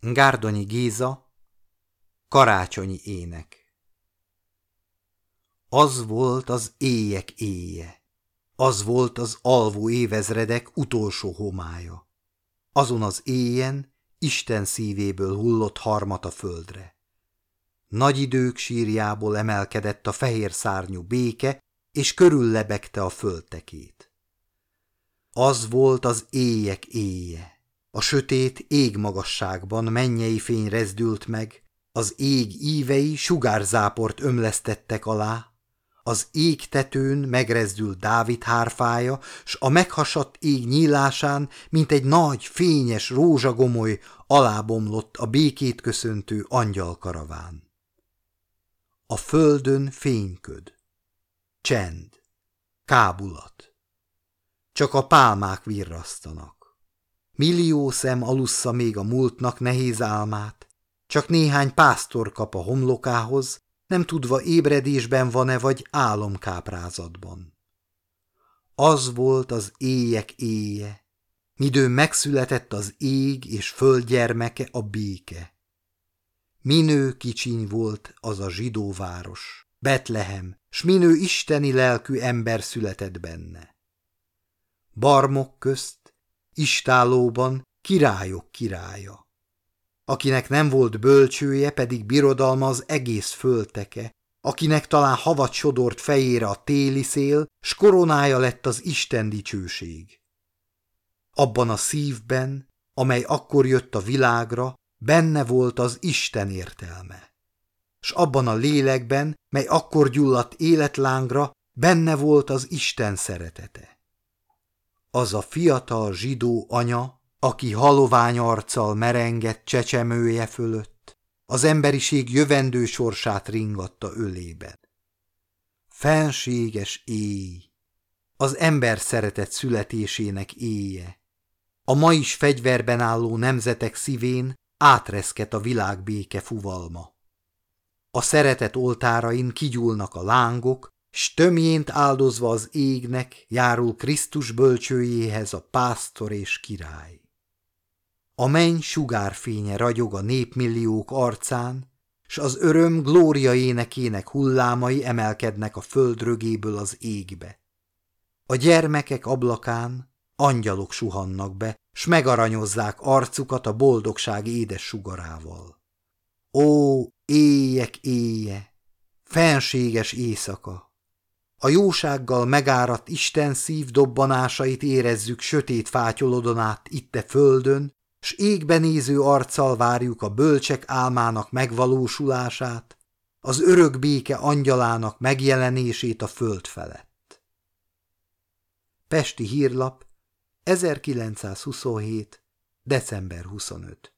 Gárdonyi Géza Karácsonyi ének Az volt az éjek éje, az volt az alvó évezredek utolsó homája. Azon az éjen Isten szívéből hullott harmat a földre. Nagy idők sírjából emelkedett a fehér szárnyú béke, és körüllebegte a földtekét. Az volt az éjek éje a sötét égmagasságban mennyei fény rezdült meg, az ég ívei sugárzáport ömlesztettek alá, az ég tetőn megrezdült Dávid hárfája, s a meghasadt ég nyílásán, mint egy nagy, fényes rózsagomoly alábomlott a békét köszöntő angyalkaraván. A földön fényköd, csend, kábulat. Csak a pálmák virrasztanak. Millió szem alussza még a múltnak nehéz álmát, csak néhány pásztor kap a homlokához, nem tudva ébredésben van-e vagy álomkáprázatban. Az volt az éjek éje, midő megszületett az ég és földgyermeke a béke. Minő kicsiny volt az a zsidó város, Betlehem, s minő isteni lelkű ember született benne. Barmok közt istálóban királyok királya. Akinek nem volt bölcsője, pedig birodalma az egész fölteke, akinek talán havat sodort fejére a téli szél, s koronája lett az Isten dicsőség. Abban a szívben, amely akkor jött a világra, benne volt az Isten értelme. S abban a lélekben, mely akkor gyulladt életlángra, benne volt az Isten szeretete. Az a fiatal zsidó anya, aki halovány arccal merengett csecsemője fölött, az emberiség jövendő sorsát ringatta ölében. Fenséges éj, az ember szeretet születésének éje. A ma is fegyverben álló nemzetek szívén átreszket a világbéke fuvalma. A szeretet oltárain kigyúlnak a lángok, s tömjént áldozva az égnek járul Krisztus bölcsőjéhez a pásztor és király. A menny sugárfénye ragyog a népmilliók arcán, s az öröm glória énekének hullámai emelkednek a földrögéből az égbe. A gyermekek ablakán angyalok suhannak be, s megaranyozzák arcukat a boldogság édes sugarával. Ó, éjek éje, fenséges éjszaka! A jósággal megáradt Isten szív dobbanásait érezzük sötét fátyolodon át itte földön, s égbe néző arccal várjuk a bölcsek álmának megvalósulását, az örök béke angyalának megjelenését a föld felett. Pesti hírlap 1927. december 25